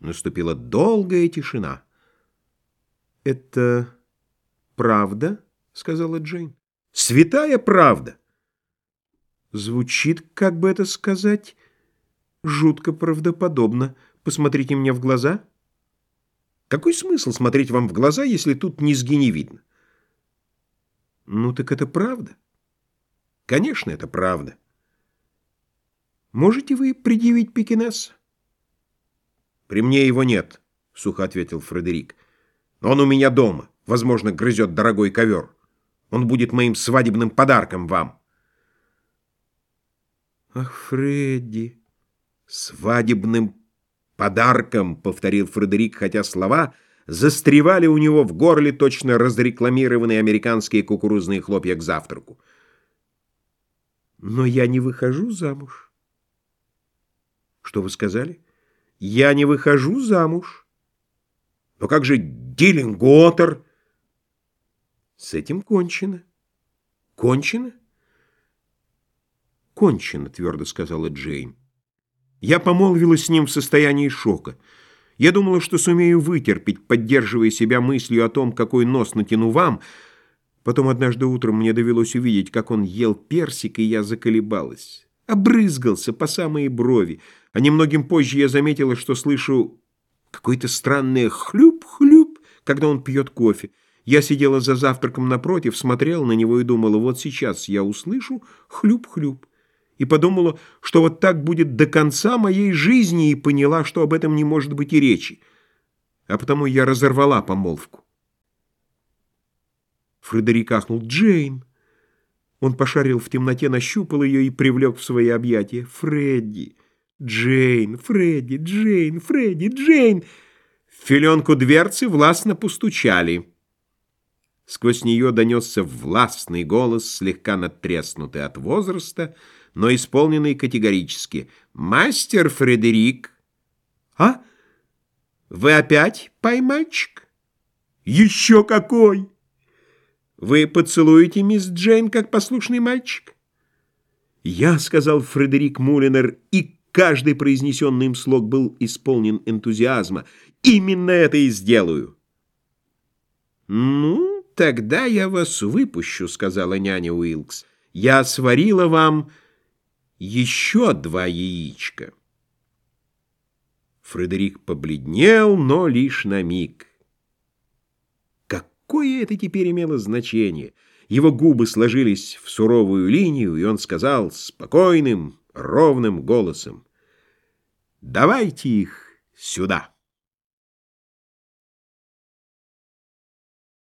Наступила долгая тишина. «Это правда?» — сказала Джейн. «Святая правда!» Звучит, как бы это сказать, жутко правдоподобно. Посмотрите мне в глаза. Какой смысл смотреть вам в глаза, если тут низги не видно? Ну так это правда. Конечно, это правда. Можете вы предъявить пекинесса? «При мне его нет», — сухо ответил Фредерик. «Он у меня дома. Возможно, грызет дорогой ковер. Он будет моим свадебным подарком вам». «Ах, Фредди!» «Свадебным подарком», — повторил Фредерик, хотя слова застревали у него в горле точно разрекламированные американские кукурузные хлопья к завтраку. «Но я не выхожу замуж». «Что вы сказали?» Я не выхожу замуж. Но как же Диллинготер? С этим кончено. Кончено? Кончено, твердо сказала Джейн. Я помолвилась с ним в состоянии шока. Я думала, что сумею вытерпеть, поддерживая себя мыслью о том, какой нос натяну вам. Потом однажды утром мне довелось увидеть, как он ел персик, и я заколебалась. Обрызгался по самые брови а немногим позже я заметила, что слышу какое-то странное хлюп-хлюп, когда он пьет кофе. Я сидела за завтраком напротив, смотрела на него и думала, вот сейчас я услышу хлюп-хлюп. И подумала, что вот так будет до конца моей жизни, и поняла, что об этом не может быть и речи. А потому я разорвала помолвку. Фредерик ахнул. «Джейн!» Он пошарил в темноте, нащупал ее и привлек в свои объятия. «Фредди!» Джейн, Фредди, Джейн, Фредди, Джейн. В филенку дверцы властно постучали. Сквозь нее донесся властный голос, слегка надтреснутый от возраста, но исполненный категорически. «Мастер Фредерик!» «А? Вы опять поймальчик?» «Еще какой!» «Вы поцелуете мисс Джейн, как послушный мальчик?» «Я», — сказал Фредерик Мулинер, — «и Каждый произнесенный им слог был исполнен энтузиазма. «Именно это и сделаю!» «Ну, тогда я вас выпущу», — сказала няня Уилкс. «Я сварила вам еще два яичка». Фредерик побледнел, но лишь на миг. Какое это теперь имело значение? Его губы сложились в суровую линию, и он сказал спокойным, ровным голосом. Давайте их сюда.